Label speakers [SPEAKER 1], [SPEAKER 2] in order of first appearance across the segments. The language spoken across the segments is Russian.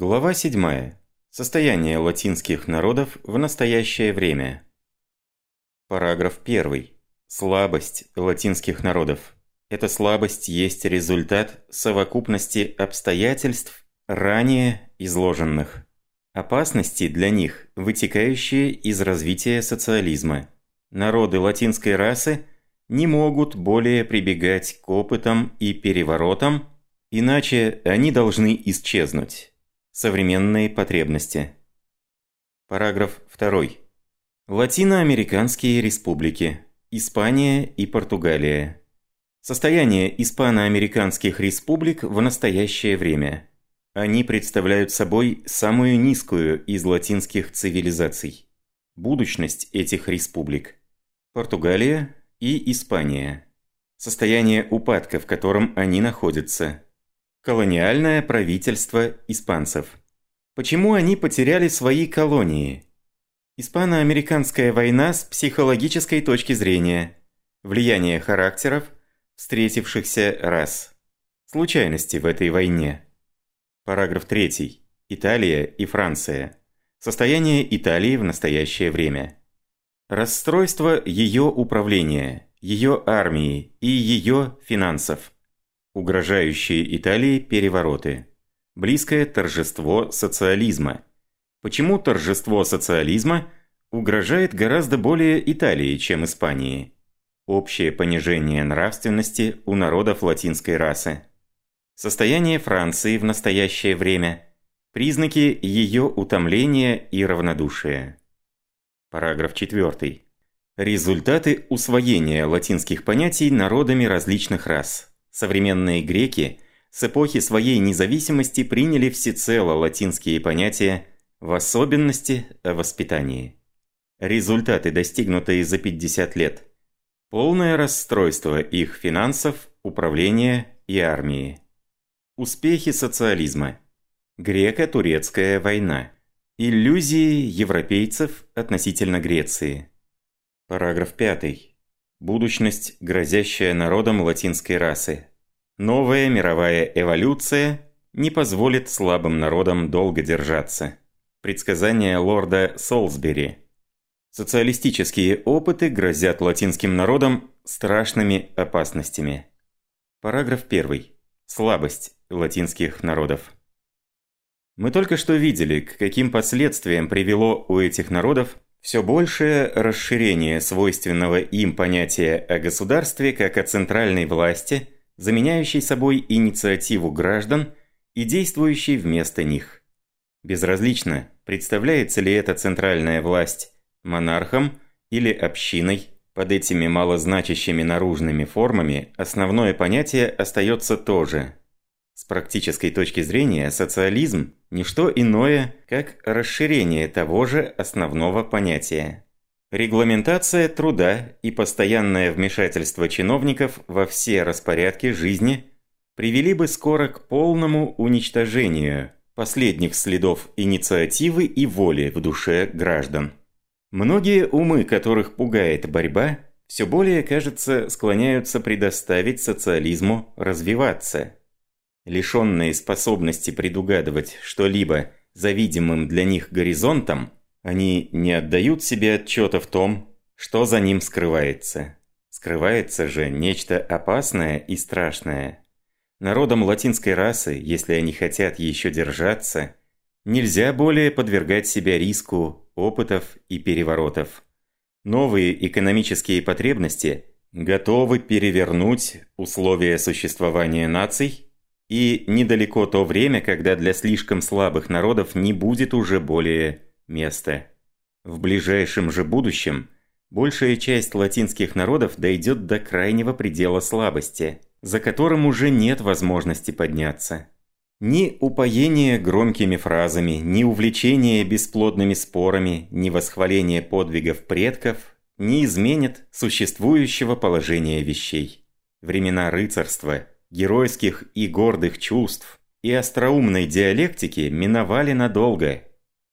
[SPEAKER 1] Глава 7. Состояние латинских народов в настоящее время. Параграф 1. Слабость латинских народов. Эта слабость есть результат совокупности обстоятельств, ранее изложенных. Опасности для них, вытекающие из развития социализма. Народы латинской расы не могут более прибегать к опытам и переворотам, иначе они должны исчезнуть. Современные потребности. Параграф 2. Латиноамериканские республики. Испания и Португалия. Состояние испаноамериканских республик в настоящее время. Они представляют собой самую низкую из латинских цивилизаций. Будущность этих республик. Португалия и Испания. Состояние упадка, в котором они находятся. Колониальное правительство испанцев. Почему они потеряли свои колонии? Испано-американская война с психологической точки зрения. Влияние характеров встретившихся рас. Случайности в этой войне. Параграф 3. Италия и Франция. Состояние Италии в настоящее время. Расстройство ее управления, ее армии и ее финансов угрожающие Италии перевороты. Близкое торжество социализма. Почему торжество социализма угрожает гораздо более Италии, чем Испании? Общее понижение нравственности у народов латинской расы. Состояние Франции в настоящее время. Признаки ее утомления и равнодушия. Параграф 4. Результаты усвоения латинских понятий народами различных рас. Современные греки с эпохи своей независимости приняли всецело латинские понятия, в особенности о воспитании. Результаты, достигнутые за 50 лет. Полное расстройство их финансов, управления и армии. Успехи социализма. Греко-турецкая война. Иллюзии европейцев относительно Греции. Параграф 5. Будущность, грозящая народам латинской расы. Новая мировая эволюция не позволит слабым народам долго держаться. Предсказание лорда Солсбери. Социалистические опыты грозят латинским народам страшными опасностями. Параграф 1. Слабость латинских народов. Мы только что видели, к каким последствиям привело у этих народов все большее расширение свойственного им понятия о государстве как о центральной власти – заменяющий собой инициативу граждан и действующий вместо них. Безразлично, представляется ли эта центральная власть монархом или общиной, под этими малозначащими наружными формами основное понятие остается то же. С практической точки зрения социализм – не что иное, как расширение того же основного понятия. Регламентация труда и постоянное вмешательство чиновников во все распорядки жизни привели бы скоро к полному уничтожению последних следов инициативы и воли в душе граждан. Многие умы, которых пугает борьба, все более, кажется, склоняются предоставить социализму развиваться. Лишенные способности предугадывать что-либо за видимым для них горизонтом – они не отдают себе отчета в том, что за ним скрывается. Скрывается же нечто опасное и страшное. Народам латинской расы, если они хотят еще держаться, нельзя более подвергать себя риску опытов и переворотов. Новые экономические потребности готовы перевернуть условия существования наций, и недалеко то время, когда для слишком слабых народов не будет уже более место. В ближайшем же будущем большая часть латинских народов дойдет до крайнего предела слабости, за которым уже нет возможности подняться. Ни упоение громкими фразами, ни увлечение бесплодными спорами, ни восхваление подвигов предков не изменят существующего положения вещей. Времена рыцарства, геройских и гордых чувств и остроумной диалектики миновали надолго.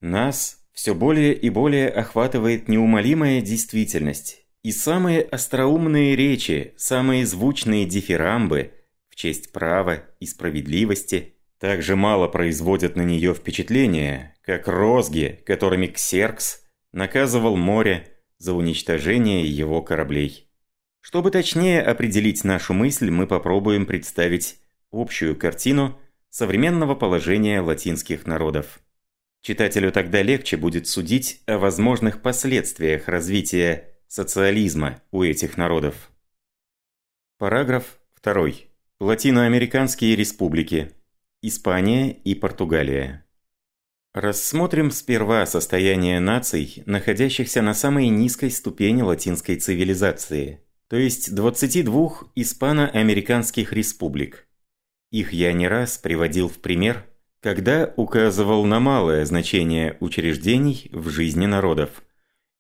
[SPEAKER 1] Нас, все более и более охватывает неумолимая действительность. И самые остроумные речи, самые звучные дифирамбы в честь права и справедливости, так же мало производят на нее впечатление, как розги, которыми Ксеркс наказывал море за уничтожение его кораблей. Чтобы точнее определить нашу мысль, мы попробуем представить общую картину современного положения латинских народов. Читателю тогда легче будет судить о возможных последствиях развития социализма у этих народов. Параграф 2. Латиноамериканские республики. Испания и Португалия. Рассмотрим сперва состояние наций, находящихся на самой низкой ступени латинской цивилизации, то есть 22 испано-американских республик. Их я не раз приводил в пример, когда указывал на малое значение учреждений в жизни народов,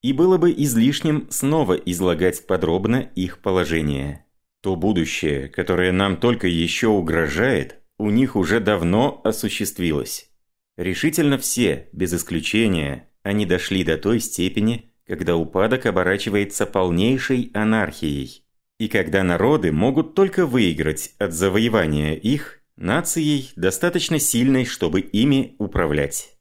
[SPEAKER 1] и было бы излишним снова излагать подробно их положение. То будущее, которое нам только еще угрожает – у них уже давно осуществилось. Решительно все, без исключения, они дошли до той степени, когда упадок оборачивается полнейшей анархией, и когда народы могут только выиграть от завоевания их нацией, достаточно сильной, чтобы ими управлять.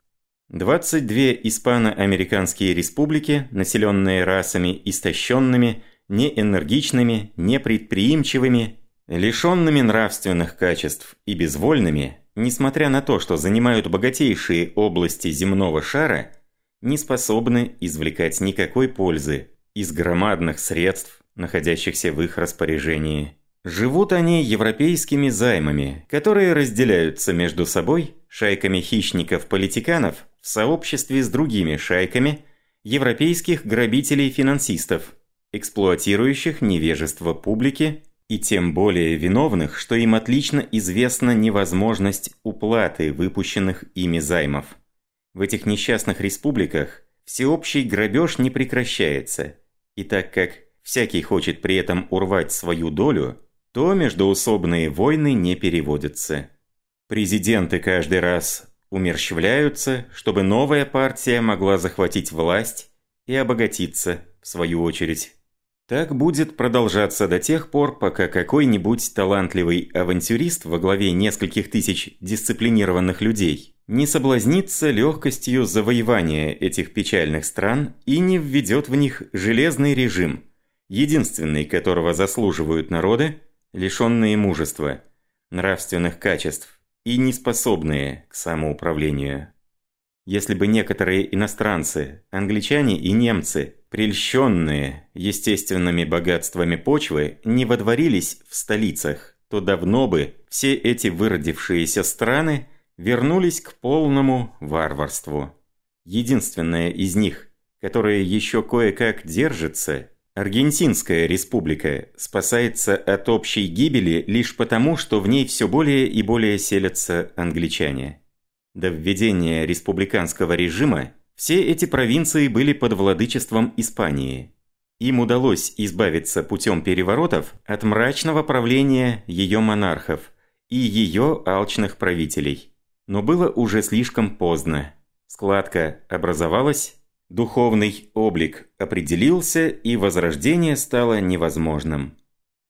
[SPEAKER 1] 22 испано-американские республики, населенные расами истощенными, неэнергичными, непредприимчивыми, Лишенными нравственных качеств и безвольными, несмотря на то, что занимают богатейшие области земного шара, не способны извлекать никакой пользы из громадных средств, находящихся в их распоряжении. Живут они европейскими займами, которые разделяются между собой шайками хищников-политиканов в сообществе с другими шайками европейских грабителей-финансистов, эксплуатирующих невежество публики и тем более виновных, что им отлично известна невозможность уплаты выпущенных ими займов. В этих несчастных республиках всеобщий грабеж не прекращается, и так как всякий хочет при этом урвать свою долю, то междоусобные войны не переводятся. Президенты каждый раз умерщвляются, чтобы новая партия могла захватить власть и обогатиться в свою очередь. Так будет продолжаться до тех пор, пока какой-нибудь талантливый авантюрист во главе нескольких тысяч дисциплинированных людей не соблазнится легкостью завоевания этих печальных стран и не введет в них железный режим, единственный которого заслуживают народы, лишенные мужества, нравственных качеств и неспособные к самоуправлению. Если бы некоторые иностранцы, англичане и немцы, прельщенные естественными богатствами почвы, не водворились в столицах, то давно бы все эти выродившиеся страны вернулись к полному варварству. Единственная из них, которая еще кое-как держится, Аргентинская республика, спасается от общей гибели лишь потому, что в ней все более и более селятся англичане. До введения республиканского режима все эти провинции были под владычеством Испании. Им удалось избавиться путем переворотов от мрачного правления ее монархов и ее алчных правителей. Но было уже слишком поздно. Складка образовалась, духовный облик определился и возрождение стало невозможным.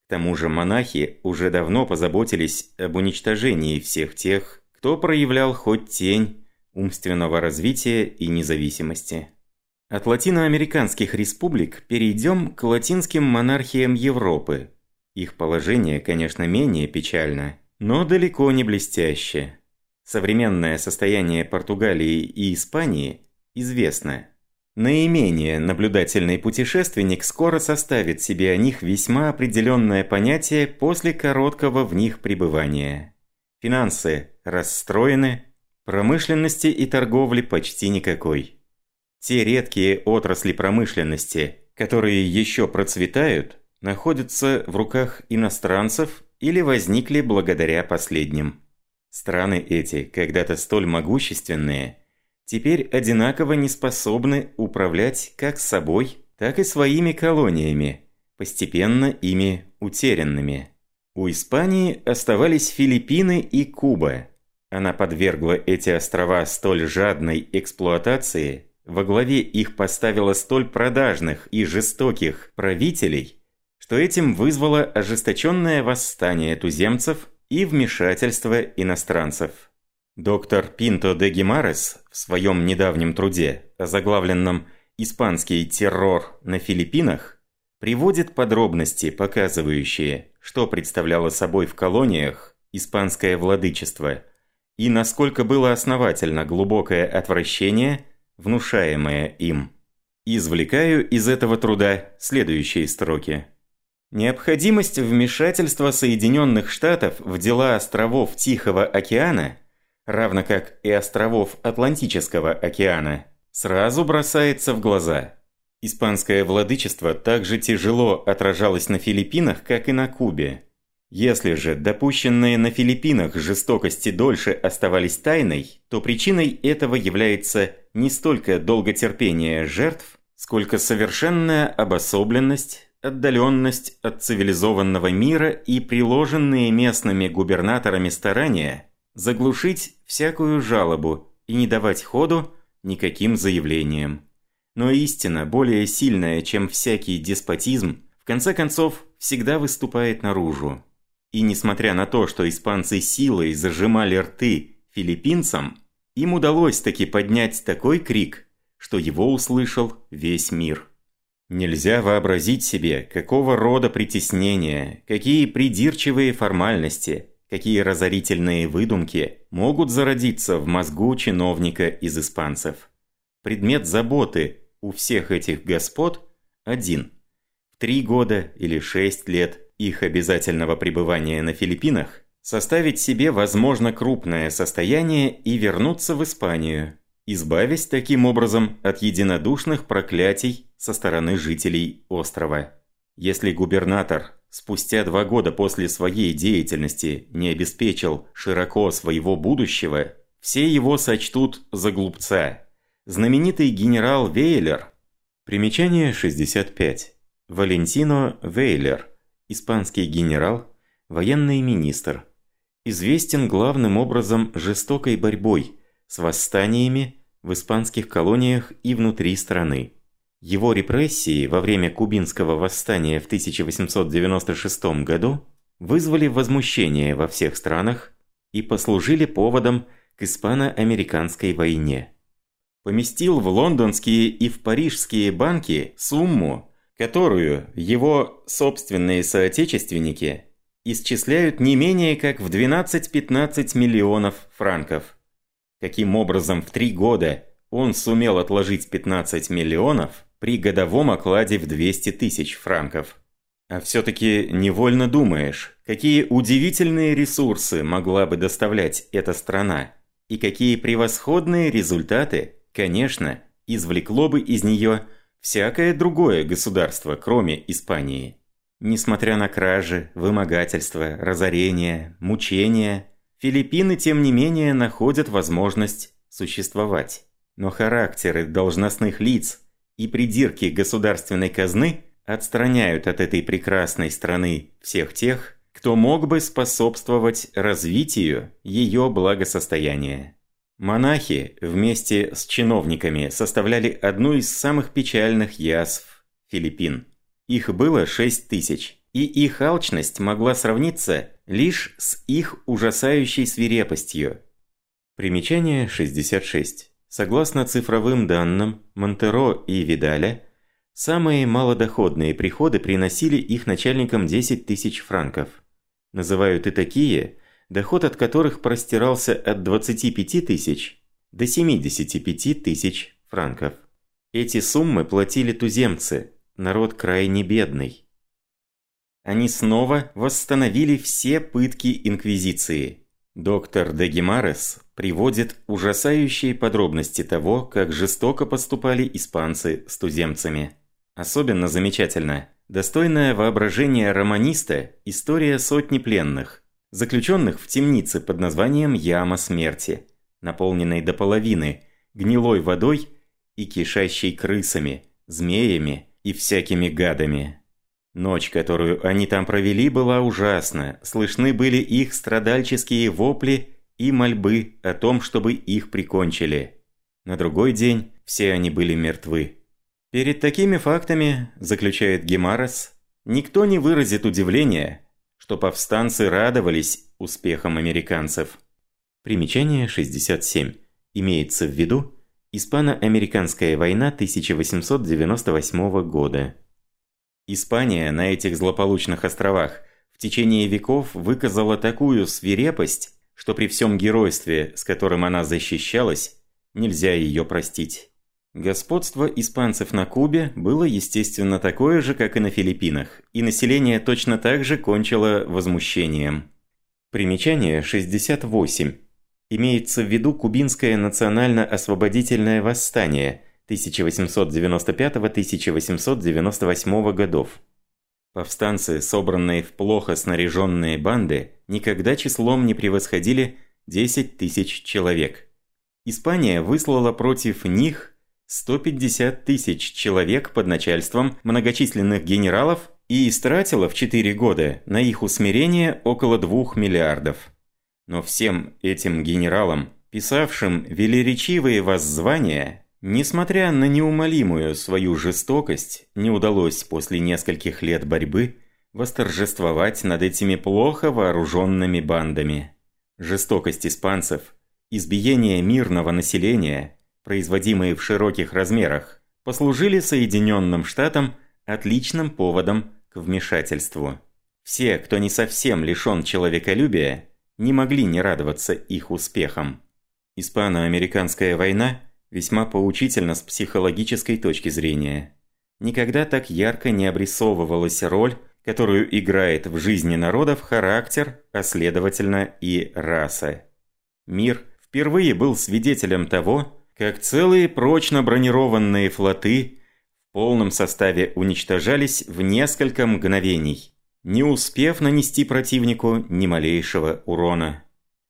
[SPEAKER 1] К тому же монахи уже давно позаботились об уничтожении всех тех, кто проявлял хоть тень умственного развития и независимости. От латиноамериканских республик перейдем к латинским монархиям Европы. Их положение, конечно, менее печально, но далеко не блестяще. Современное состояние Португалии и Испании известно. Наименее наблюдательный путешественник скоро составит себе о них весьма определенное понятие после короткого в них пребывания. Финансы расстроены, промышленности и торговли почти никакой. Те редкие отрасли промышленности, которые еще процветают, находятся в руках иностранцев или возникли благодаря последним. Страны эти, когда-то столь могущественные, теперь одинаково не способны управлять как собой, так и своими колониями, постепенно ими утерянными. У Испании оставались Филиппины и Куба. Она подвергла эти острова столь жадной эксплуатации, во главе их поставила столь продажных и жестоких правителей, что этим вызвало ожесточенное восстание туземцев и вмешательство иностранцев. Доктор Пинто де Гимарес в своем недавнем труде, озаглавленном «Испанский террор на Филиппинах», приводит подробности, показывающие, что представляло собой в колониях испанское владычество и насколько было основательно глубокое отвращение, внушаемое им. Извлекаю из этого труда следующие строки. Необходимость вмешательства Соединенных Штатов в дела островов Тихого океана, равно как и островов Атлантического океана, сразу бросается в глаза. Испанское владычество также тяжело отражалось на Филиппинах, как и на Кубе. Если же допущенные на Филиппинах жестокости дольше оставались тайной, то причиной этого является не столько долготерпение жертв, сколько совершенная обособленность, отдаленность от цивилизованного мира и приложенные местными губернаторами старания заглушить всякую жалобу и не давать ходу никаким заявлениям. Но истина, более сильная, чем всякий деспотизм, в конце концов, всегда выступает наружу. И несмотря на то, что испанцы силой зажимали рты филиппинцам, им удалось таки поднять такой крик, что его услышал весь мир. Нельзя вообразить себе, какого рода притеснения, какие придирчивые формальности, какие разорительные выдумки могут зародиться в мозгу чиновника из испанцев. Предмет заботы у всех этих господ один. В три года или шесть лет их обязательного пребывания на Филиппинах составить себе возможно крупное состояние и вернуться в Испанию, избавясь таким образом от единодушных проклятий со стороны жителей острова. Если губернатор спустя два года после своей деятельности не обеспечил широко своего будущего, все его сочтут за глупца – знаменитый генерал Вейлер. Примечание 65. Валентино Вейлер, испанский генерал, военный министр. Известен главным образом жестокой борьбой с восстаниями в испанских колониях и внутри страны. Его репрессии во время Кубинского восстания в 1896 году вызвали возмущение во всех странах и послужили поводом к испано-американской войне поместил в лондонские и в парижские банки сумму, которую его собственные соотечественники исчисляют не менее как в 12-15 миллионов франков. Каким образом в три года он сумел отложить 15 миллионов при годовом окладе в 200 тысяч франков? А все-таки невольно думаешь, какие удивительные ресурсы могла бы доставлять эта страна, и какие превосходные результаты конечно, извлекло бы из нее всякое другое государство, кроме Испании. Несмотря на кражи, вымогательства, разорения, мучения, Филиппины, тем не менее, находят возможность существовать. Но характеры должностных лиц и придирки государственной казны отстраняют от этой прекрасной страны всех тех, кто мог бы способствовать развитию ее благосостояния. Монахи вместе с чиновниками составляли одну из самых печальных язв Филиппин. Их было 6 тысяч, и их алчность могла сравниться лишь с их ужасающей свирепостью. Примечание 66. Согласно цифровым данным Монтеро и Видаля, самые малодоходные приходы приносили их начальникам 10 тысяч франков. Называют и такие – доход от которых простирался от 25 тысяч до 75 тысяч франков. Эти суммы платили туземцы, народ крайне бедный. Они снова восстановили все пытки Инквизиции. Доктор де Гемарес приводит ужасающие подробности того, как жестоко поступали испанцы с туземцами. Особенно замечательно достойное воображение романиста история сотни пленных, заключенных в темнице под названием «Яма смерти», наполненной до половины гнилой водой и кишащей крысами, змеями и всякими гадами. Ночь, которую они там провели, была ужасна. Слышны были их страдальческие вопли и мольбы о том, чтобы их прикончили. На другой день все они были мертвы. Перед такими фактами, заключает Гемарес, никто не выразит удивления, что повстанцы радовались успехам американцев. Примечание 67. Имеется в виду Испано-Американская война 1898 года. Испания на этих злополучных островах в течение веков выказала такую свирепость, что при всем геройстве, с которым она защищалась, нельзя ее простить. Господство испанцев на Кубе было, естественно, такое же, как и на Филиппинах, и население точно так же кончило возмущением. Примечание 68. Имеется в виду Кубинское национально-освободительное восстание 1895-1898 годов. Повстанцы, собранные в плохо снаряженные банды, никогда числом не превосходили 10 тысяч человек. Испания выслала против них 150 тысяч человек под начальством многочисленных генералов и истратила в 4 года на их усмирение около 2 миллиардов. Но всем этим генералам, писавшим велеречивые воззвания, Несмотря на неумолимую свою жестокость, не удалось после нескольких лет борьбы восторжествовать над этими плохо вооруженными бандами. Жестокость испанцев, избиение мирного населения, производимые в широких размерах, послужили Соединенным Штатам отличным поводом к вмешательству. Все, кто не совсем лишен человеколюбия, не могли не радоваться их успехам. Испано-американская война – весьма поучительно с психологической точки зрения. Никогда так ярко не обрисовывалась роль, которую играет в жизни народов характер, а следовательно и раса. Мир впервые был свидетелем того, как целые прочно бронированные флоты в полном составе уничтожались в несколько мгновений, не успев нанести противнику ни малейшего урона.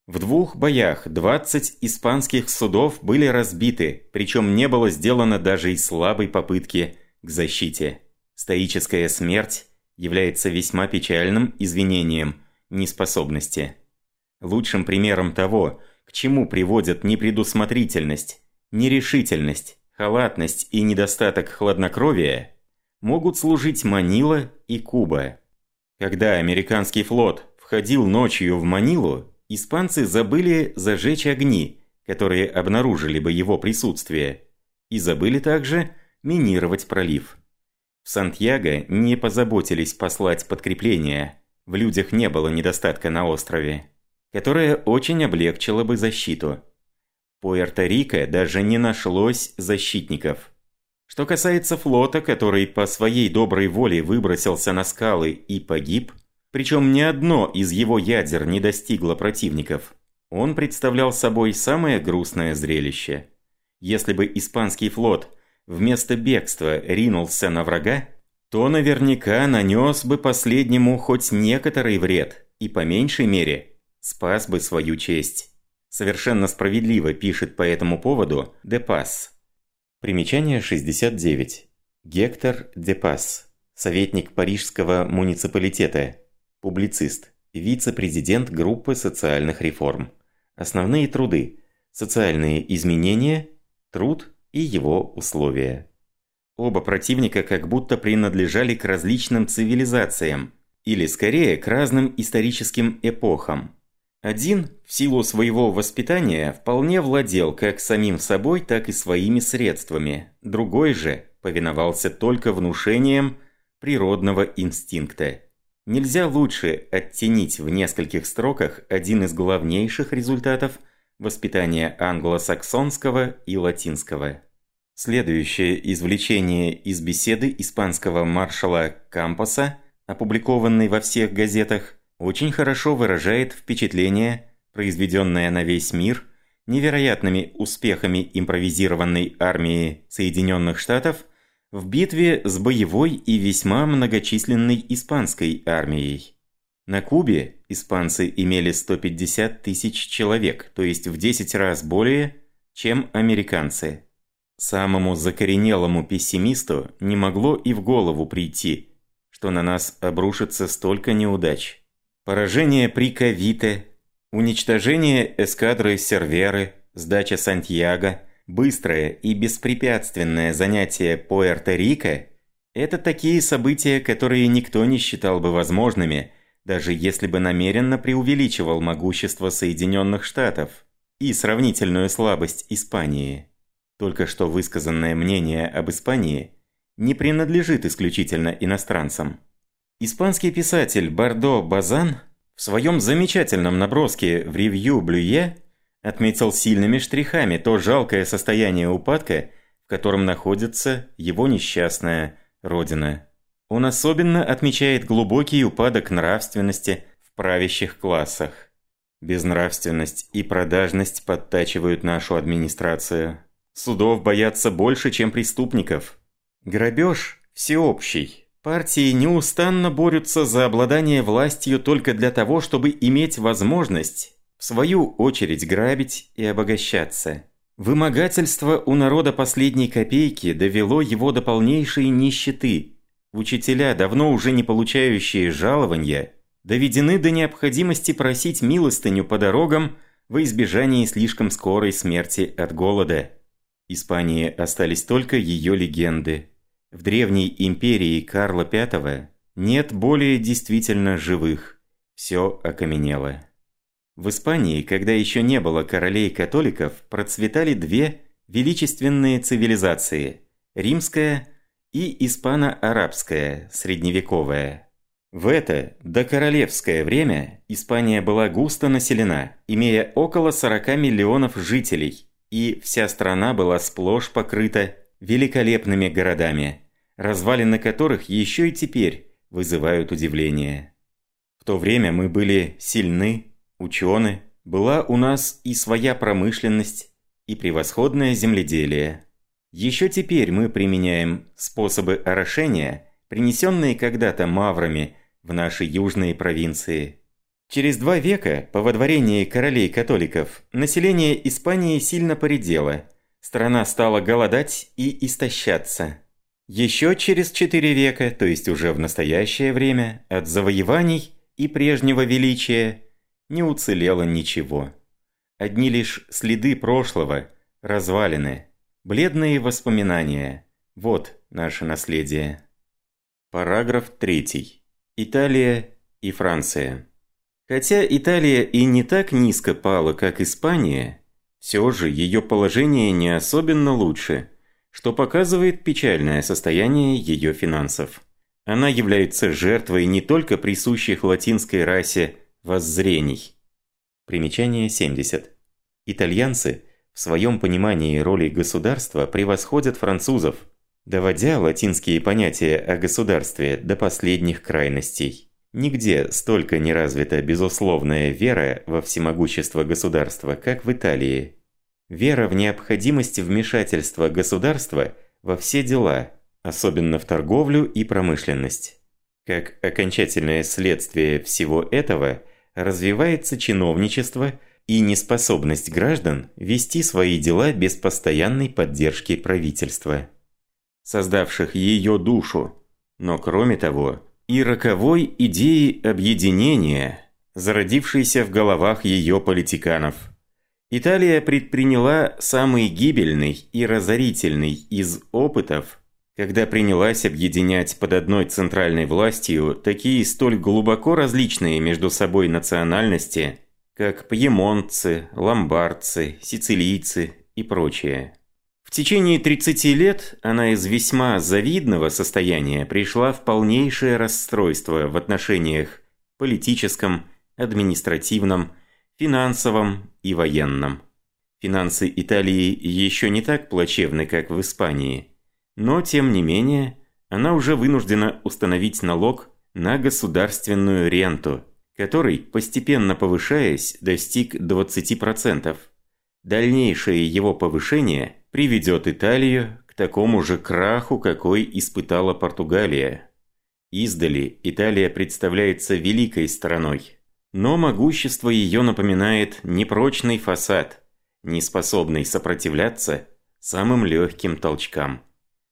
[SPEAKER 1] В двух боях 20 испанских судов были разбиты, причем не было сделано даже и слабой попытки к защите. Стоическая смерть является весьма печальным извинением неспособности. Лучшим примером того, к чему приводят непредусмотрительность, нерешительность, халатность и недостаток хладнокровия, могут служить Манила и Куба. Когда американский флот входил ночью в Манилу, испанцы забыли зажечь огни, которые обнаружили бы его присутствие, и забыли также минировать пролив. В Сантьяго не позаботились послать подкрепление, в людях не было недостатка на острове, которое очень облегчило бы защиту. В Пуэрто-Рико даже не нашлось защитников. Что касается флота, который по своей доброй воле выбросился на скалы и погиб – причем ни одно из его ядер не достигло противников. Он представлял собой самое грустное зрелище. Если бы испанский флот вместо бегства ринулся на врага, то наверняка нанес бы последнему хоть некоторый вред и по меньшей мере спас бы свою честь. Совершенно справедливо пишет по этому поводу Депас. Примечание 69. Гектор Депас, советник парижского муниципалитета, Публицист. Вице-президент группы социальных реформ. Основные труды. Социальные изменения. Труд и его условия. Оба противника как будто принадлежали к различным цивилизациям, или скорее к разным историческим эпохам. Один, в силу своего воспитания, вполне владел как самим собой, так и своими средствами. Другой же повиновался только внушением природного инстинкта. Нельзя лучше оттенить в нескольких строках один из главнейших результатов воспитания англосаксонского и латинского. Следующее извлечение из беседы испанского маршала Кампоса, опубликованной во всех газетах, очень хорошо выражает впечатление, произведенное на весь мир невероятными успехами импровизированной армии Соединенных Штатов – в битве с боевой и весьма многочисленной испанской армией. На Кубе испанцы имели 150 тысяч человек, то есть в 10 раз более, чем американцы. Самому закоренелому пессимисту не могло и в голову прийти, что на нас обрушится столько неудач. Поражение при Кавите, уничтожение эскадры Серверы, сдача Сантьяго – Быстрое и беспрепятственное занятие Пуэрто-Рико – это такие события, которые никто не считал бы возможными, даже если бы намеренно преувеличивал могущество Соединенных Штатов. и сравнительную слабость Испании. Только что высказанное мнение об Испании не принадлежит исключительно иностранцам. Испанский писатель Бардо Базан в своем замечательном наброске в ревью Блюе отметил сильными штрихами то жалкое состояние упадка, в котором находится его несчастная родина. Он особенно отмечает глубокий упадок нравственности в правящих классах. Безнравственность и продажность подтачивают нашу администрацию. Судов боятся больше, чем преступников. Грабеж всеобщий. Партии неустанно борются за обладание властью только для того, чтобы иметь возможность, свою очередь, грабить и обогащаться. Вымогательство у народа последней копейки довело его до полнейшей нищеты. Учителя, давно уже не получающие жалования, доведены до необходимости просить милостыню по дорогам во избежание слишком скорой смерти от голода. Испании остались только ее легенды. В древней империи Карла V нет более действительно живых. Все окаменело. В Испании, когда еще не было королей-католиков, процветали две величественные цивилизации – римская и испано-арабская, средневековая. В это докоролевское время Испания была густо населена, имея около 40 миллионов жителей – и вся страна была сплошь покрыта великолепными городами, развалины которых еще и теперь вызывают удивление. В то время мы были сильны, учены, была у нас и своя промышленность, и превосходное земледелие. Еще теперь мы применяем способы орошения, принесенные когда-то маврами в наши южные провинции. Через два века, по водворении королей-католиков, население Испании сильно поредело. Страна стала голодать и истощаться. Еще через четыре века, то есть уже в настоящее время, от завоеваний и прежнего величия не уцелело ничего. Одни лишь следы прошлого, развалины, бледные воспоминания. Вот наше наследие. Параграф 3. Италия и Франция. Хотя Италия и не так низко пала, как Испания, все же ее положение не особенно лучше, что показывает печальное состояние ее финансов. Она является жертвой не только присущих латинской расе воззрений. Примечание 70. Итальянцы в своем понимании роли государства превосходят французов, доводя латинские понятия о государстве до последних крайностей. Нигде столько не развита безусловная вера во всемогущество государства, как в Италии. Вера в необходимость вмешательства государства во все дела, особенно в торговлю и промышленность. Как окончательное следствие всего этого развивается чиновничество и неспособность граждан вести свои дела без постоянной поддержки правительства, создавших ее душу, но кроме того, и роковой идеи объединения, зародившейся в головах ее политиканов. Италия предприняла самый гибельный и разорительный из опытов, когда принялась объединять под одной центральной властью такие столь глубоко различные между собой национальности, как пьемонтцы, ломбардцы, сицилийцы и прочее. В течение 30 лет она из весьма завидного состояния пришла в полнейшее расстройство в отношениях политическом, административном, финансовом и военном. Финансы Италии еще не так плачевны, как в Испании, но тем не менее она уже вынуждена установить налог на государственную ренту, который, постепенно повышаясь, достиг 20%. Дальнейшее его повышение – приведет Италию к такому же краху, какой испытала Португалия. Издали Италия представляется великой страной, но могущество ее напоминает непрочный фасад, не способный сопротивляться самым легким толчкам.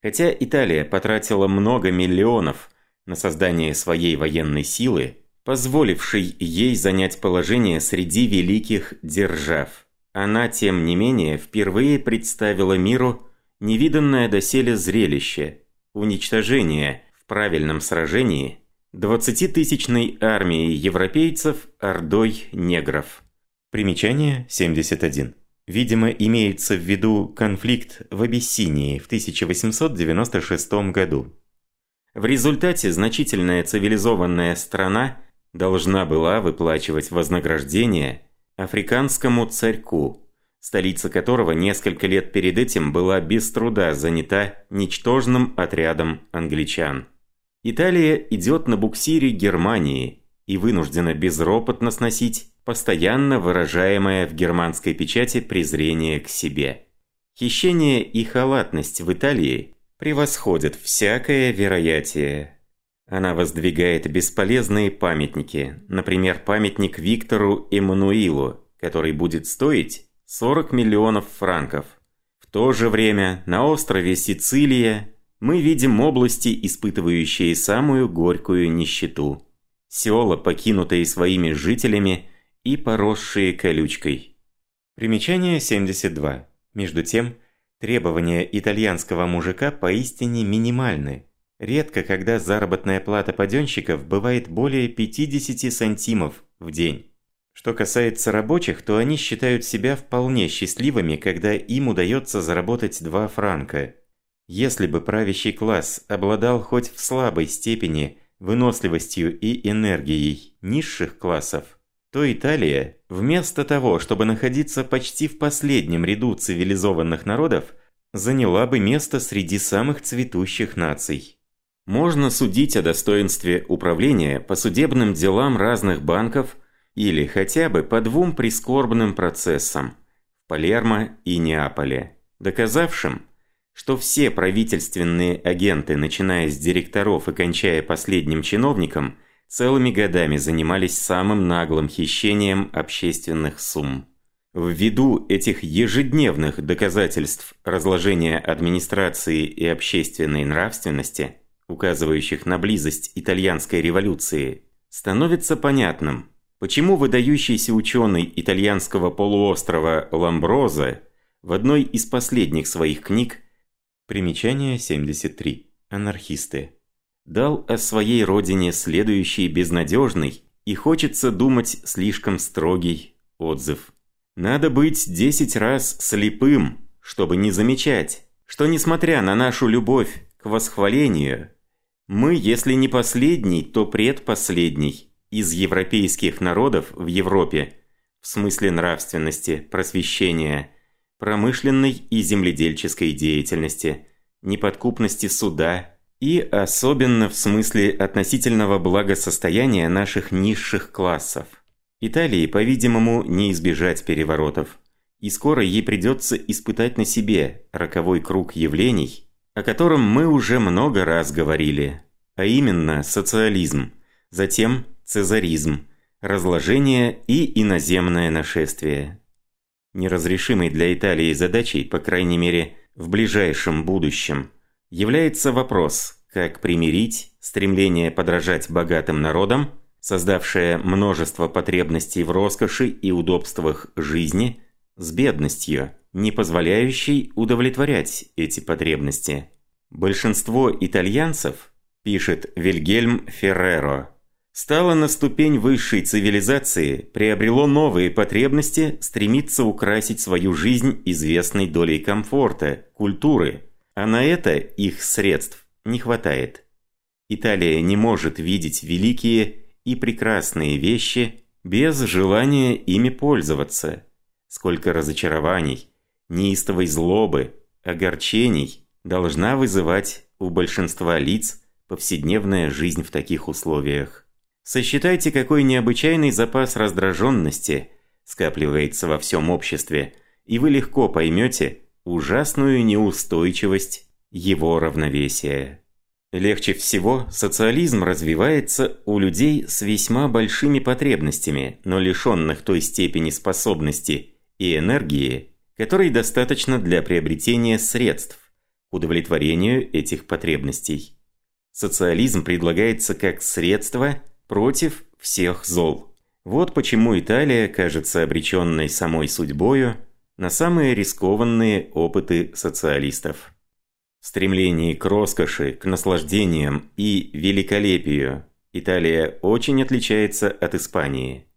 [SPEAKER 1] Хотя Италия потратила много миллионов на создание своей военной силы, позволившей ей занять положение среди великих держав. Она, тем не менее, впервые представила миру невиданное доселе зрелище – уничтожение в правильном сражении 20-тысячной армии европейцев ордой негров. Примечание 71. Видимо, имеется в виду конфликт в Абиссинии в 1896 году. В результате значительная цивилизованная страна должна была выплачивать вознаграждение африканскому царьку, столица которого несколько лет перед этим была без труда занята ничтожным отрядом англичан. Италия идет на буксире Германии и вынуждена безропотно сносить постоянно выражаемое в германской печати презрение к себе. Хищение и халатность в Италии превосходят всякое вероятие. Она воздвигает бесполезные памятники, например, памятник Виктору Эммануилу, который будет стоить 40 миллионов франков. В то же время на острове Сицилия мы видим области, испытывающие самую горькую нищету. Села, покинутые своими жителями и поросшие колючкой. Примечание 72. Между тем, требования итальянского мужика поистине минимальны. Редко, когда заработная плата паденщиков бывает более 50 сантимов в день. Что касается рабочих, то они считают себя вполне счастливыми, когда им удается заработать 2 франка. Если бы правящий класс обладал хоть в слабой степени выносливостью и энергией низших классов, то Италия, вместо того, чтобы находиться почти в последнем ряду цивилизованных народов, заняла бы место среди самых цветущих наций. Можно судить о достоинстве управления по судебным делам разных банков или хотя бы по двум прискорбным процессам в Палермо и Неаполе, доказавшим, что все правительственные агенты, начиная с директоров и кончая последним чиновником – целыми годами занимались самым наглым хищением общественных сумм. Ввиду этих ежедневных доказательств разложения администрации и общественной нравственности, указывающих на близость итальянской революции, становится понятным, почему выдающийся ученый итальянского полуострова Ламброза в одной из последних своих книг Примечание 73. Анархисты дал о своей родине следующий безнадежный и хочется думать слишком строгий отзыв. Надо быть десять раз слепым, чтобы не замечать, что несмотря на нашу любовь к восхвалению, мы, если не последний, то предпоследний из европейских народов в Европе в смысле нравственности, просвещения, промышленной и земледельческой деятельности, неподкупности суда и особенно в смысле относительного благосостояния наших низших классов. Италии, по-видимому, не избежать переворотов, и скоро ей придется испытать на себе роковой круг явлений, о котором мы уже много раз говорили, а именно социализм, затем цезаризм, разложение и иноземное нашествие. Неразрешимой для Италии задачей, по крайней мере, в ближайшем будущем – является вопрос, как примирить стремление подражать богатым народам, создавшее множество потребностей в роскоши и удобствах жизни, с бедностью, не позволяющей удовлетворять эти потребности. Большинство итальянцев, пишет Вильгельм Ферреро, стало на ступень высшей цивилизации, приобрело новые потребности, стремится украсить свою жизнь известной долей комфорта, культуры, а на это их средств не хватает. Италия не может видеть великие и прекрасные вещи без желания ими пользоваться. Сколько разочарований, неистовой злобы, огорчений должна вызывать у большинства лиц повседневная жизнь в таких условиях. Сосчитайте, какой необычайный запас раздраженности скапливается во всем обществе, и вы легко поймете, ужасную неустойчивость его равновесия. Легче всего социализм развивается у людей с весьма большими потребностями, но лишенных той степени способности и энергии, которой достаточно для приобретения средств к удовлетворению этих потребностей. Социализм предлагается как средство против всех зол. Вот почему Италия кажется обреченной самой судьбою на самые рискованные опыты социалистов. В стремлении к роскоши, к наслаждениям и великолепию Италия очень отличается от Испании.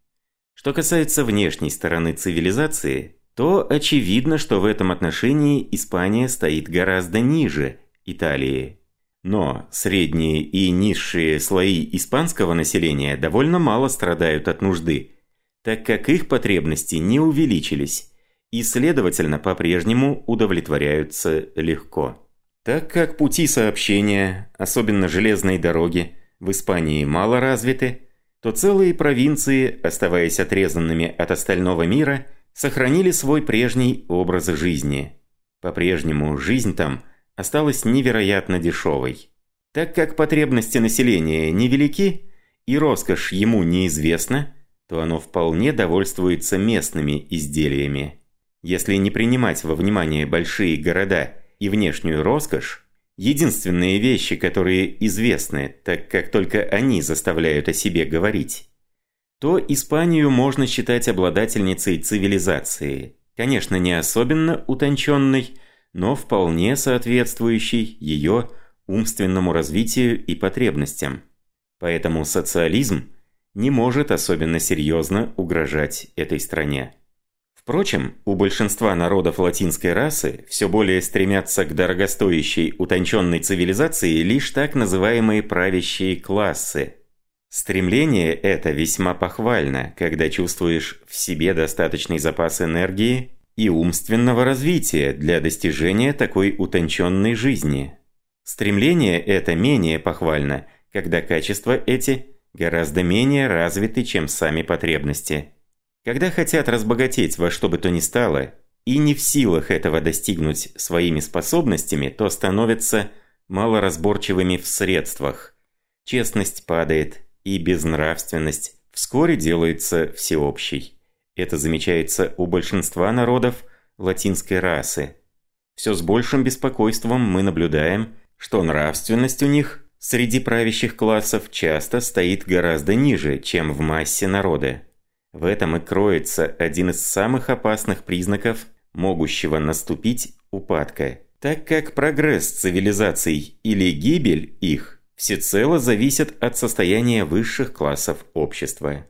[SPEAKER 1] Что касается внешней стороны цивилизации, то очевидно, что в этом отношении Испания стоит гораздо ниже Италии. Но средние и низшие слои испанского населения довольно мало страдают от нужды, так как их потребности не увеличились и, следовательно, по-прежнему удовлетворяются легко. Так как пути сообщения, особенно железные дороги, в Испании мало развиты, то целые провинции, оставаясь отрезанными от остального мира, сохранили свой прежний образ жизни. По-прежнему жизнь там осталась невероятно дешевой. Так как потребности населения невелики и роскошь ему неизвестна, то оно вполне довольствуется местными изделиями. Если не принимать во внимание большие города и внешнюю роскошь, единственные вещи, которые известны, так как только они заставляют о себе говорить, то Испанию можно считать обладательницей цивилизации, конечно, не особенно утонченной, но вполне соответствующей ее умственному развитию и потребностям. Поэтому социализм не может особенно серьезно угрожать этой стране. Впрочем, у большинства народов латинской расы все более стремятся к дорогостоящей утонченной цивилизации лишь так называемые правящие классы. Стремление это весьма похвально, когда чувствуешь в себе достаточный запас энергии и умственного развития для достижения такой утонченной жизни. Стремление это менее похвально, когда качества эти гораздо менее развиты, чем сами потребности. Когда хотят разбогатеть во что бы то ни стало, и не в силах этого достигнуть своими способностями, то становятся малоразборчивыми в средствах. Честность падает, и безнравственность вскоре делается всеобщей. Это замечается у большинства народов латинской расы. Все с большим беспокойством мы наблюдаем, что нравственность у них среди правящих классов часто стоит гораздо ниже, чем в массе народа. В этом и кроется один из самых опасных признаков могущего наступить упадка, так как прогресс цивилизаций или гибель их всецело зависят от состояния высших классов общества.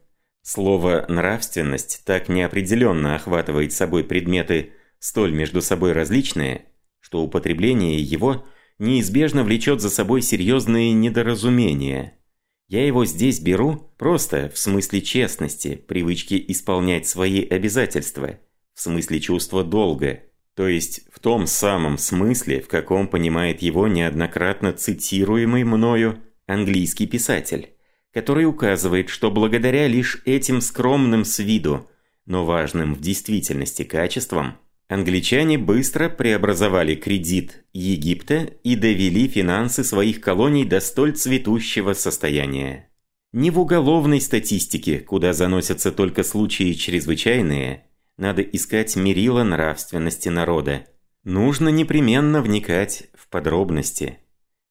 [SPEAKER 1] Слово «нравственность» так неопределенно охватывает собой предметы столь между собой различные, что употребление его неизбежно влечет за собой серьезные недоразумения – я его здесь беру просто в смысле честности, привычки исполнять свои обязательства, в смысле чувства долга, то есть в том самом смысле, в каком понимает его неоднократно цитируемый мною английский писатель, который указывает, что благодаря лишь этим скромным с виду, но важным в действительности качествам, Англичане быстро преобразовали кредит Египта и довели финансы своих колоний до столь цветущего состояния. Не в уголовной статистике, куда заносятся только случаи чрезвычайные, надо искать мерила нравственности народа. Нужно непременно вникать в подробности.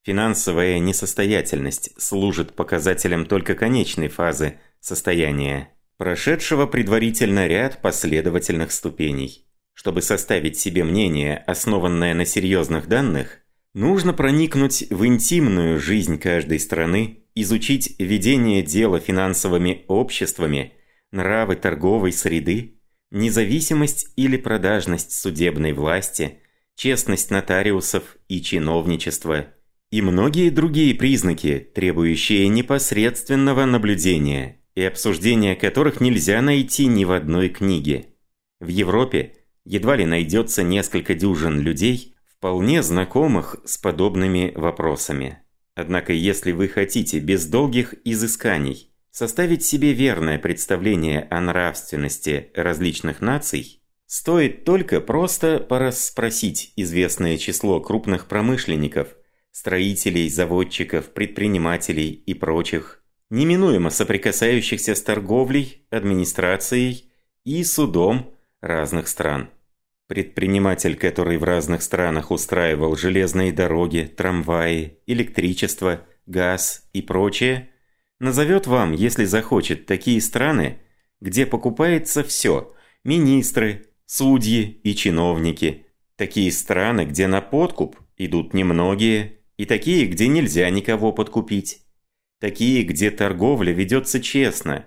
[SPEAKER 1] Финансовая несостоятельность служит показателем только конечной фазы состояния, прошедшего предварительно ряд последовательных ступеней. Чтобы составить себе мнение, основанное на серьезных данных, нужно проникнуть в интимную жизнь каждой страны, изучить ведение дела финансовыми обществами, нравы торговой среды, независимость или продажность судебной власти, честность нотариусов и чиновничества и многие другие признаки, требующие непосредственного наблюдения и обсуждения которых нельзя найти ни в одной книге. В Европе – едва ли найдется несколько дюжин людей, вполне знакомых с подобными вопросами. Однако если вы хотите без долгих изысканий составить себе верное представление о нравственности различных наций, стоит только просто порасспросить известное число крупных промышленников, строителей, заводчиков, предпринимателей и прочих, неминуемо соприкасающихся с торговлей, администрацией и судом разных стран. Предприниматель, который в разных странах устраивал железные дороги, трамваи, электричество, газ и прочее, назовет вам, если захочет, такие страны, где покупается все – министры, судьи и чиновники. Такие страны, где на подкуп идут немногие, и такие, где нельзя никого подкупить. Такие, где торговля ведется честно,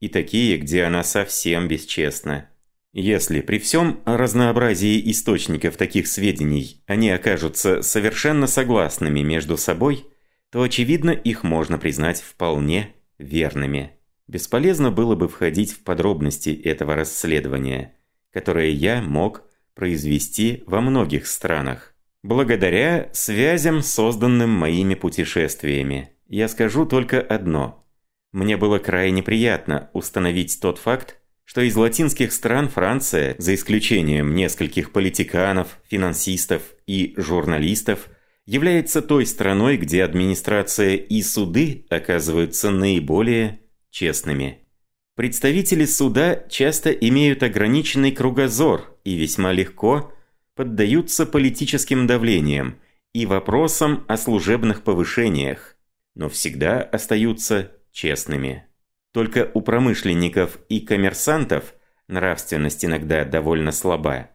[SPEAKER 1] и такие, где она совсем бесчестна. Если при всем разнообразии источников таких сведений они окажутся совершенно согласными между собой, то очевидно их можно признать вполне верными. Бесполезно было бы входить в подробности этого расследования, которое я мог произвести во многих странах. Благодаря связям, созданным моими путешествиями, я скажу только одно. Мне было крайне приятно установить тот факт, что из латинских стран Франция, за исключением нескольких политиканов, финансистов и журналистов, является той страной, где администрация и суды оказываются наиболее честными. Представители суда часто имеют ограниченный кругозор и весьма легко поддаются политическим давлениям и вопросам о служебных повышениях, но всегда остаются честными. Только у промышленников и коммерсантов нравственность иногда довольно слаба.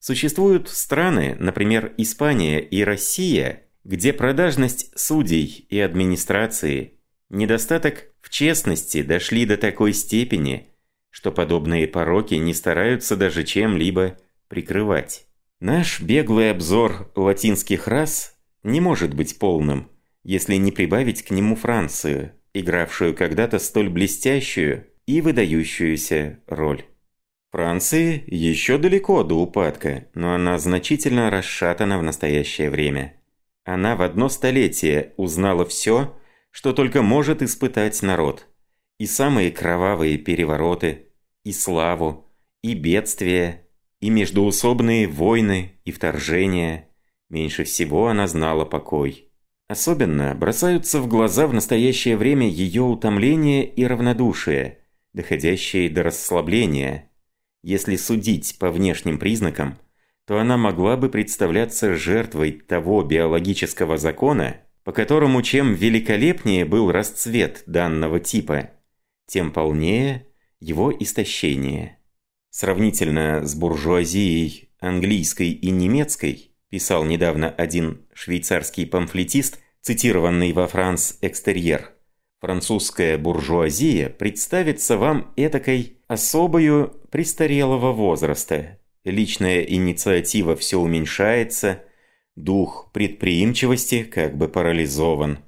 [SPEAKER 1] Существуют страны, например, Испания и Россия, где продажность судей и администрации, недостаток в честности дошли до такой степени, что подобные пороки не стараются даже чем-либо прикрывать. Наш беглый обзор латинских рас не может быть полным, если не прибавить к нему Францию, игравшую когда-то столь блестящую и выдающуюся роль. Франции еще далеко до упадка, но она значительно расшатана в настоящее время. Она в одно столетие узнала все, что только может испытать народ. И самые кровавые перевороты, и славу, и бедствия, и междуусобные войны, и вторжения. Меньше всего она знала покой. Особенно бросаются в глаза в настоящее время ее утомление и равнодушие, доходящие до расслабления. Если судить по внешним признакам, то она могла бы представляться жертвой того биологического закона, по которому чем великолепнее был расцвет данного типа, тем полнее его истощение. Сравнительно с буржуазией английской и немецкой, писал недавно один швейцарский памфлетист, цитированный во «Франс Экстерьер», французская буржуазия представится вам этакой особою престарелого возраста. Личная инициатива все уменьшается, дух предприимчивости как бы парализован.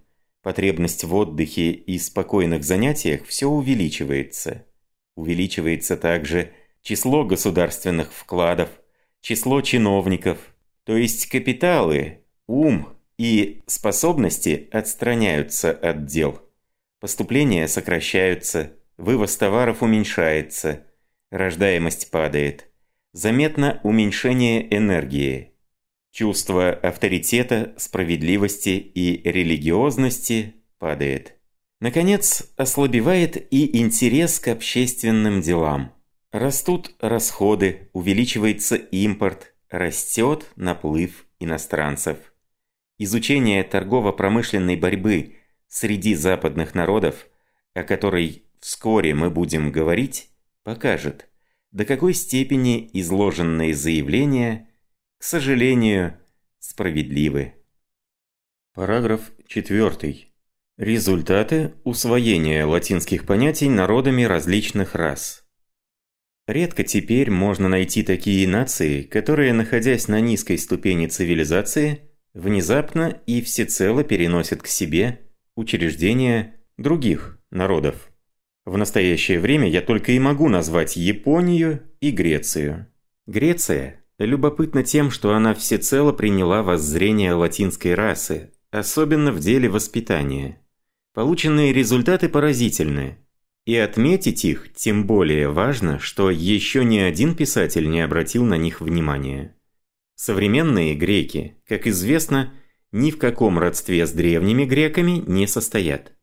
[SPEAKER 1] Потребность в отдыхе и спокойных занятиях все увеличивается. Увеличивается также число государственных вкладов, число чиновников, то есть капиталы, ум и способности отстраняются от дел. Поступления сокращаются, вывоз товаров уменьшается, рождаемость падает. Заметно уменьшение энергии. Чувство авторитета, справедливости и религиозности падает. Наконец, ослабевает и интерес к общественным делам. Растут расходы, увеличивается импорт, растет наплыв иностранцев. Изучение торгово-промышленной борьбы среди западных народов, о которой вскоре мы будем говорить, покажет, до какой степени изложенные заявления, к сожалению, справедливы. Параграф 4. Результаты усвоения латинских понятий народами различных рас. Редко теперь можно найти такие нации, которые, находясь на низкой ступени цивилизации, внезапно и всецело переносят к себе учреждения других народов. В настоящее время я только и могу назвать Японию и Грецию. Греция любопытна тем, что она всецело приняла воззрение латинской расы, особенно в деле воспитания. Полученные результаты поразительны. И отметить их тем более важно, что еще ни один писатель не обратил на них внимания. Современные греки, как известно, ни в каком родстве с древними греками не состоят.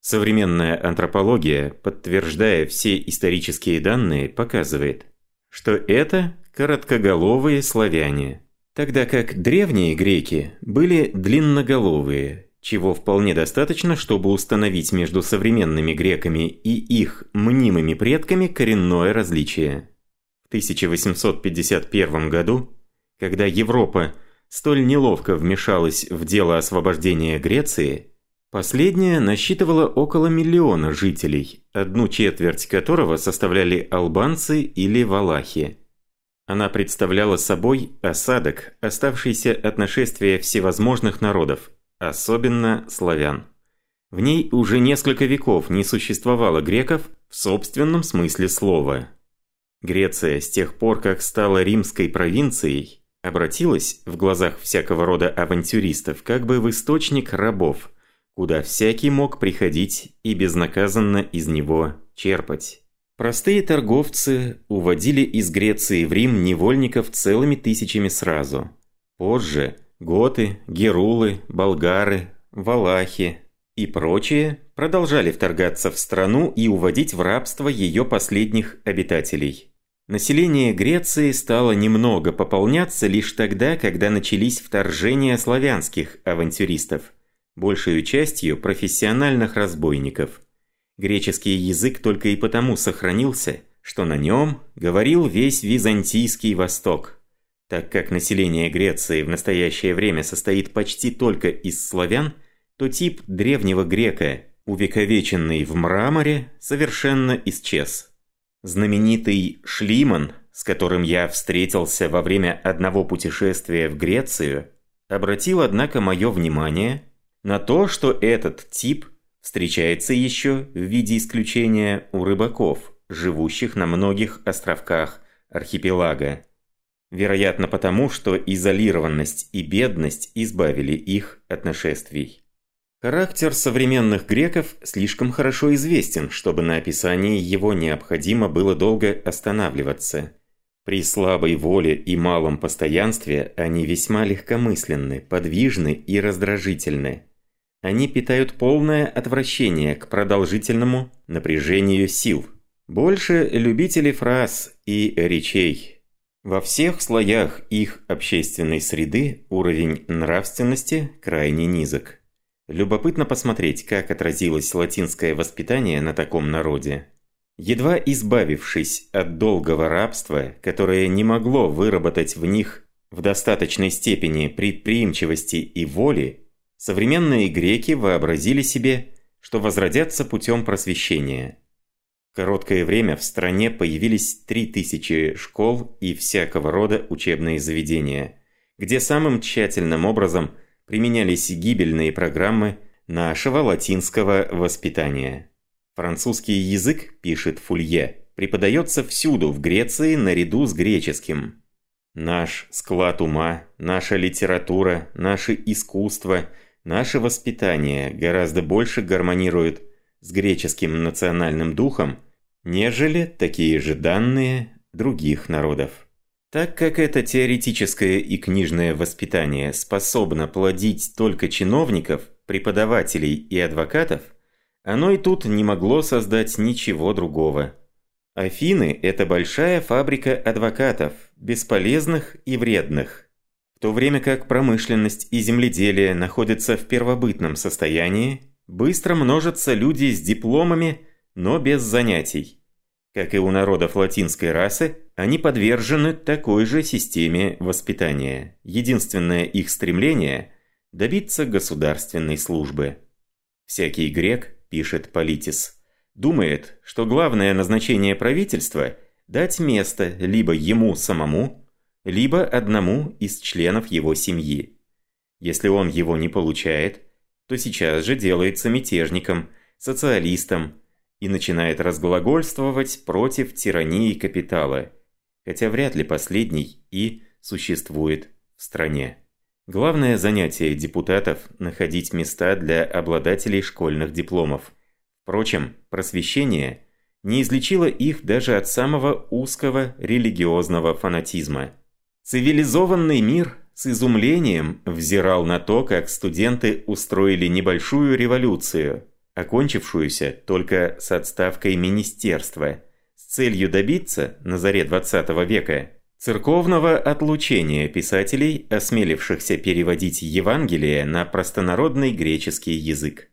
[SPEAKER 1] Современная антропология, подтверждая все исторические данные, показывает, что это короткоголовые славяне, тогда как древние греки были длинноголовые, чего вполне достаточно, чтобы установить между современными греками и их мнимыми предками коренное различие. В 1851 году, когда Европа столь неловко вмешалась в дело освобождения Греции, Последняя насчитывала около миллиона жителей, одну четверть которого составляли албанцы или валахи. Она представляла собой осадок, оставшийся от нашествия всевозможных народов, особенно славян. В ней уже несколько веков не существовало греков в собственном смысле слова. Греция с тех пор, как стала римской провинцией, обратилась в глазах всякого рода авантюристов как бы в источник рабов, куда всякий мог приходить и безнаказанно из него черпать. Простые торговцы уводили из Греции в Рим невольников целыми тысячами сразу. Позже готы, герулы, болгары, валахи, и прочие продолжали вторгаться в страну и уводить в рабство ее последних обитателей. Население Греции стало немного пополняться лишь тогда, когда начались вторжения славянских авантюристов, большую частью профессиональных разбойников. Греческий язык только и потому сохранился, что на нем говорил весь Византийский Восток. Так как население Греции в настоящее время состоит почти только из славян – то тип древнего грека, увековеченный в мраморе, совершенно исчез. Знаменитый Шлиман, с которым я встретился во время одного путешествия в Грецию, обратил, однако, мое внимание на то, что этот тип встречается еще в виде исключения у рыбаков, живущих на многих островках архипелага. Вероятно потому, что изолированность и бедность избавили их от нашествий. Характер современных греков слишком хорошо известен, чтобы на описании его необходимо было долго останавливаться. При слабой воле и малом постоянстве они весьма легкомысленны, подвижны и раздражительны. Они питают полное отвращение к продолжительному напряжению сил. Больше любители фраз и речей. Во всех слоях их общественной среды уровень нравственности крайне низок. Любопытно посмотреть, как отразилось латинское воспитание на таком народе. Едва избавившись от долгого рабства, которое не могло выработать в них в достаточной степени предприимчивости и воли, современные греки вообразили себе, что возродятся путем просвещения. Короткое время в стране появились 3000 школ и всякого рода учебные заведения, где самым тщательным образом – применялись гибельные программы нашего латинского воспитания. Французский язык, пишет Фулье, преподается всюду в Греции наряду с греческим. Наш склад ума, наша литература, наше искусство, наше воспитание гораздо больше гармонируют с греческим национальным духом, нежели такие же данные других народов. Так как это теоретическое и книжное воспитание способно плодить только чиновников, преподавателей и адвокатов, оно и тут не могло создать ничего другого. Афины – это большая фабрика адвокатов, бесполезных и вредных. В то время как промышленность и земледелие находятся в первобытном состоянии, быстро множатся люди с дипломами, но без занятий. Как и у народов латинской расы, они подвержены такой же системе воспитания. Единственное их стремление – добиться государственной службы. Всякий грек, пишет Политис, думает, что главное назначение правительства – дать место либо ему самому, либо одному из членов его семьи. Если он его не получает, то сейчас же делается мятежником, социалистом, и начинает разглагольствовать против тирании капитала, хотя вряд ли последний и существует в стране. Главное занятие депутатов – находить места для обладателей школьных дипломов. Впрочем, просвещение не излечило их даже от самого узкого религиозного фанатизма. Цивилизованный мир с изумлением взирал на то, как студенты устроили небольшую революцию – окончившуюся только с отставкой министерства, с целью добиться, на заре 20 века, церковного отлучения писателей, осмелившихся переводить Евангелие на простонародный греческий язык.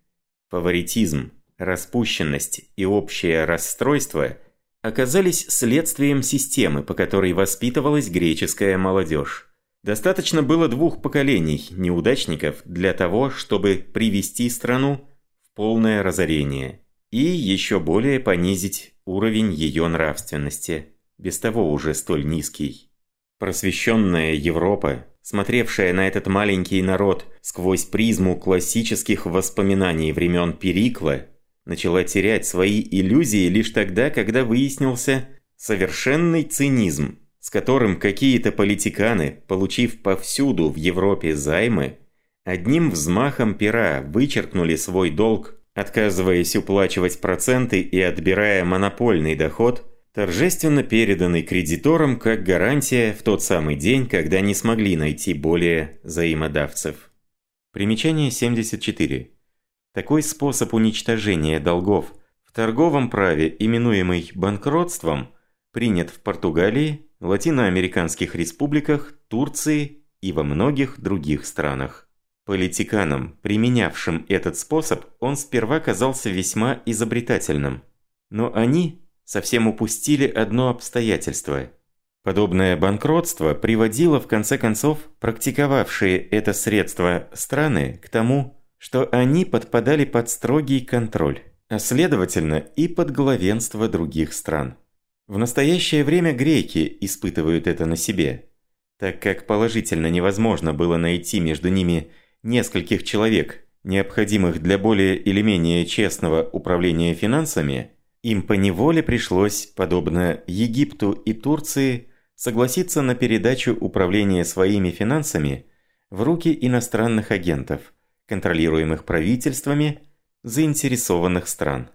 [SPEAKER 1] Фаворитизм, распущенность и общее расстройство оказались следствием системы, по которой воспитывалась греческая молодежь. Достаточно было двух поколений неудачников для того, чтобы привести страну полное разорение и еще более понизить уровень ее нравственности, без того уже столь низкий. Просвещенная Европа, смотревшая на этот маленький народ сквозь призму классических воспоминаний времен Перикла, начала терять свои иллюзии лишь тогда, когда выяснился совершенный цинизм, с которым какие-то политиканы, получив повсюду в Европе займы, одним взмахом пера вычеркнули свой долг, отказываясь уплачивать проценты и отбирая монопольный доход, торжественно переданный кредиторам как гарантия в тот самый день, когда не смогли найти более взаимодавцев. Примечание 74. Такой способ уничтожения долгов в торговом праве, именуемый банкротством, принят в Португалии, латиноамериканских республиках, Турции и во многих других странах. Политиканам, применявшим этот способ, он сперва казался весьма изобретательным. Но они совсем упустили одно обстоятельство. Подобное банкротство приводило в конце концов практиковавшие это средство страны к тому, что они подпадали под строгий контроль, а следовательно и под главенство других стран. В настоящее время греки испытывают это на себе, так как положительно невозможно было найти между ними нескольких человек, необходимых для более или менее честного управления финансами, им поневоле пришлось, подобно Египту и Турции, согласиться на передачу управления своими финансами в руки иностранных агентов – контролируемых правительствами заинтересованных стран.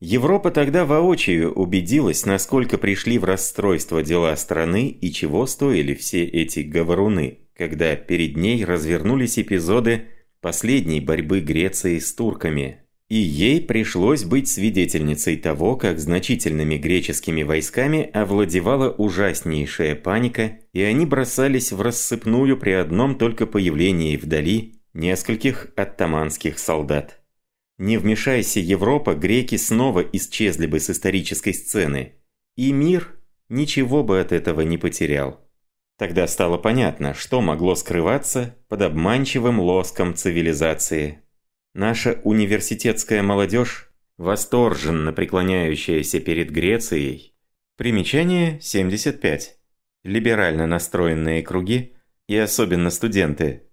[SPEAKER 1] Европа тогда воочию убедилась, насколько пришли в расстройство дела страны и чего стоили все эти говоруны, когда перед ней развернулись эпизоды последней борьбы Греции с турками. И ей пришлось быть свидетельницей того, как значительными греческими войсками овладевала ужаснейшая паника, и они бросались в рассыпную при одном только появлении вдали нескольких оттаманских солдат. Не вмешайся Европа, греки снова исчезли бы с исторической сцены, и мир ничего бы от этого не потерял. Тогда стало понятно, что могло скрываться под обманчивым лоском цивилизации. Наша университетская молодежь, восторженно преклоняющаяся перед Грецией, примечание 75. Либерально настроенные круги и особенно студенты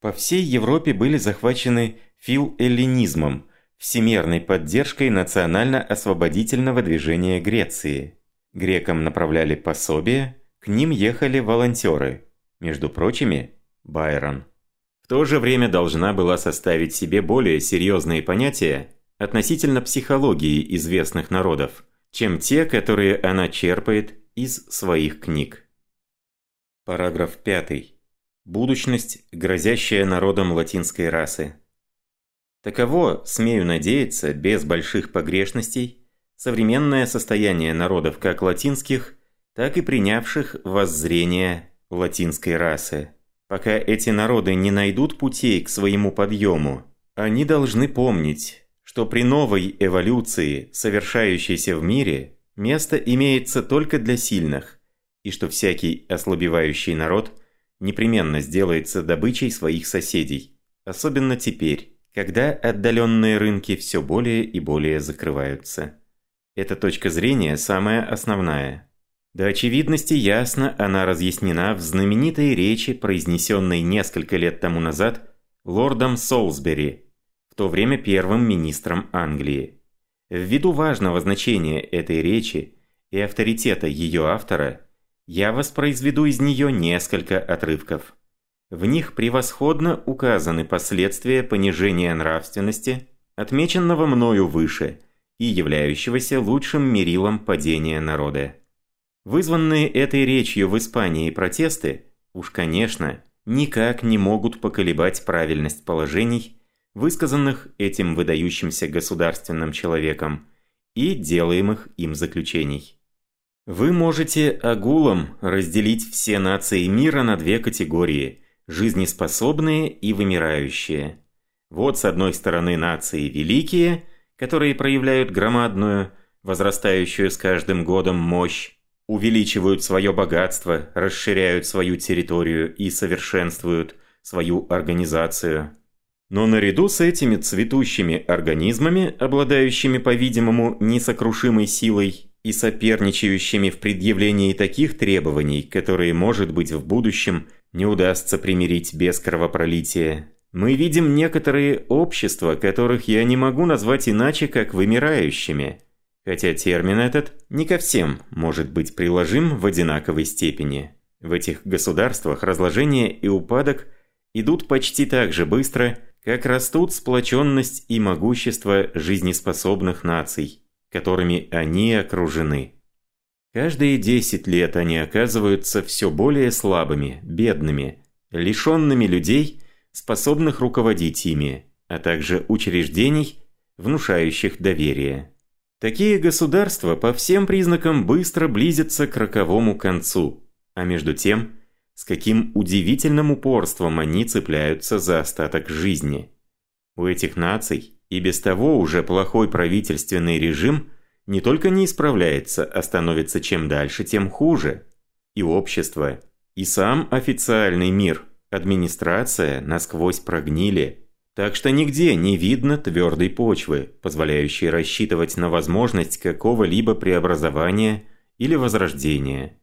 [SPEAKER 1] по всей Европе были захвачены филэллинизмом, всемерной поддержкой национально-освободительного движения Греции. Грекам направляли пособия, к ним ехали волонтеры, между прочими, Байрон. В то же время должна была составить себе более серьезные понятия относительно психологии известных народов, чем те, которые она черпает из своих книг. Параграф 5. Будущность, грозящая народам латинской расы. Таково, смею надеяться, без больших погрешностей, современное состояние народов как латинских, так и принявших воззрение латинской расы. Пока эти народы не найдут путей к своему подъему, они должны помнить, что при новой эволюции, совершающейся в мире, место имеется только для сильных, и что всякий ослабевающий народ – непременно сделается добычей своих соседей. Особенно теперь, когда отдаленные рынки все более и более закрываются. Эта точка зрения самая основная. До очевидности ясно она разъяснена в знаменитой речи, произнесенной несколько лет тому назад лордом Солсбери, в то время первым министром Англии. Ввиду важного значения этой речи и авторитета ее автора – я воспроизведу из нее несколько отрывков. В них превосходно указаны последствия понижения нравственности, отмеченного мною выше и являющегося лучшим мерилом падения народа. Вызванные этой речью в Испании протесты, уж конечно, никак не могут поколебать правильность положений, высказанных этим выдающимся государственным человеком и делаемых им заключений. Вы можете агулом разделить все нации мира на две категории – жизнеспособные и вымирающие. Вот с одной стороны нации великие, которые проявляют громадную, возрастающую с каждым годом мощь, увеличивают свое богатство, расширяют свою территорию и совершенствуют свою организацию. Но наряду с этими цветущими организмами, обладающими, по-видимому, несокрушимой силой и соперничающими в предъявлении таких требований, которые, может быть, в будущем не удастся примирить без кровопролития, мы видим некоторые общества, которых я не могу назвать иначе, как вымирающими, хотя термин этот не ко всем может быть приложим в одинаковой степени. В этих государствах разложение и упадок идут почти так же быстро, как растут сплоченность и могущество жизнеспособных наций, которыми они окружены. Каждые 10 лет они оказываются все более слабыми, бедными, лишенными людей – способных руководить ими, а также учреждений, внушающих доверие. Такие государства по всем признакам быстро близятся к роковому концу, а между тем, с каким удивительным упорством они цепляются за остаток жизни. У этих наций и без того уже плохой правительственный режим не только не исправляется, а становится чем дальше, тем хуже. И общество, и сам официальный мир – администрация насквозь прогнили, так что нигде не видно твердой почвы, позволяющей рассчитывать на возможность какого-либо преобразования или возрождения.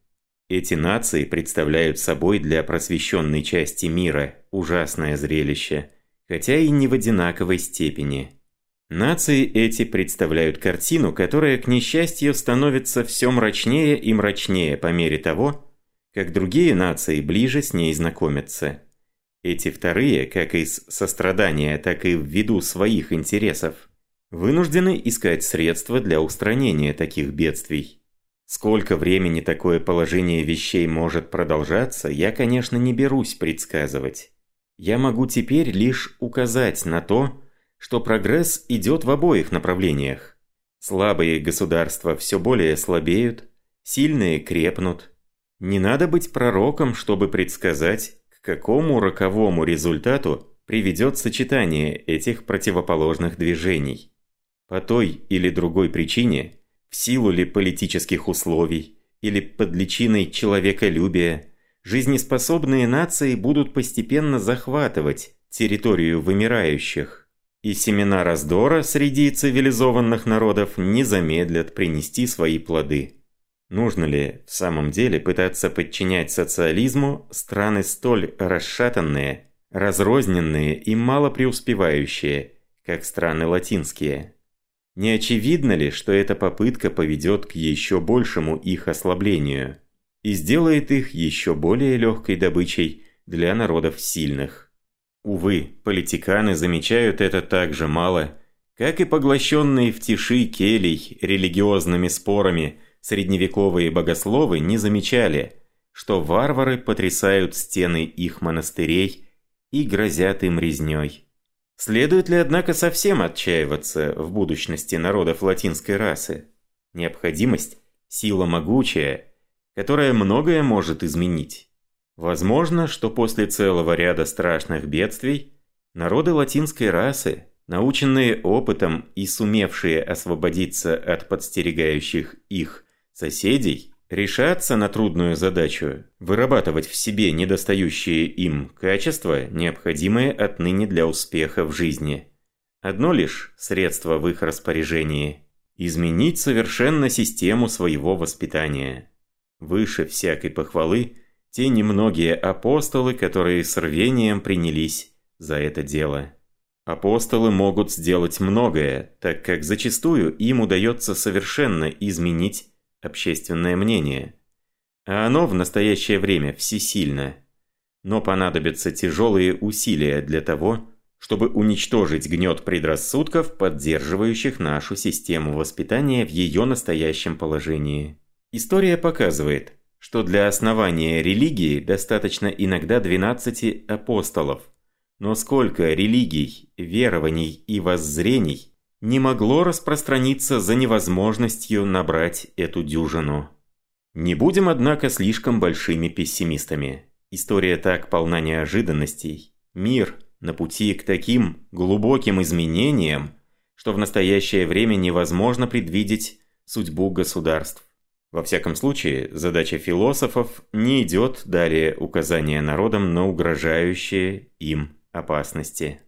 [SPEAKER 1] Эти нации представляют собой для просвещенной части мира ужасное зрелище, хотя и не в одинаковой степени. Нации эти представляют картину, которая, к несчастью, становится все мрачнее и мрачнее по мере того, как другие нации ближе с ней знакомятся. Эти вторые, как из сострадания, так и ввиду своих интересов, вынуждены искать средства для устранения таких бедствий. Сколько времени такое положение вещей может продолжаться, я, конечно, не берусь предсказывать. Я могу теперь лишь указать на то, что прогресс идет в обоих направлениях. Слабые государства все более слабеют, сильные крепнут, не надо быть пророком, чтобы предсказать, какому роковому результату приведет сочетание этих противоположных движений. По той или другой причине, в силу ли политических условий, или под личиной человеколюбия, жизнеспособные нации будут постепенно захватывать территорию вымирающих, и семена раздора среди цивилизованных народов не замедлят принести свои плоды. Нужно ли в самом деле пытаться подчинять социализму страны столь расшатанные, разрозненные и мало преуспевающие, как страны латинские? Не очевидно ли, что эта попытка поведет к еще большему их ослаблению и сделает их еще более легкой добычей для народов сильных? Увы, политиканы замечают это так же мало, как и поглощенные в тиши келей религиозными спорами – средневековые богословы не замечали, что варвары потрясают стены их монастырей и грозят им резней. Следует ли, однако, совсем отчаиваться в будущности народов латинской расы? Необходимость – сила могучая, которая многое может изменить. Возможно, что после целого ряда страшных бедствий народы латинской расы, наученные опытом и сумевшие освободиться от подстерегающих их соседей решаться на трудную задачу, вырабатывать в себе недостающие им качества, необходимые отныне для успеха в жизни. Одно лишь средство в их распоряжении – изменить совершенно систему своего воспитания. Выше всякой похвалы те немногие апостолы, которые с рвением принялись за это дело. Апостолы могут сделать многое, так как зачастую им удается совершенно изменить общественное мнение. А оно в настоящее время всесильно. Но понадобятся тяжелые усилия для того, чтобы уничтожить гнет предрассудков, поддерживающих нашу систему воспитания в ее настоящем положении. История показывает, что для основания религии достаточно иногда 12 апостолов. Но сколько религий, верований и воззрений – не могло распространиться за невозможностью набрать эту дюжину. Не будем, однако, слишком большими пессимистами. История так полна неожиданностей. Мир на пути к таким глубоким изменениям, что в настоящее время невозможно предвидеть судьбу государств. Во всяком случае, задача философов не идет далее указания народам на угрожающие им опасности.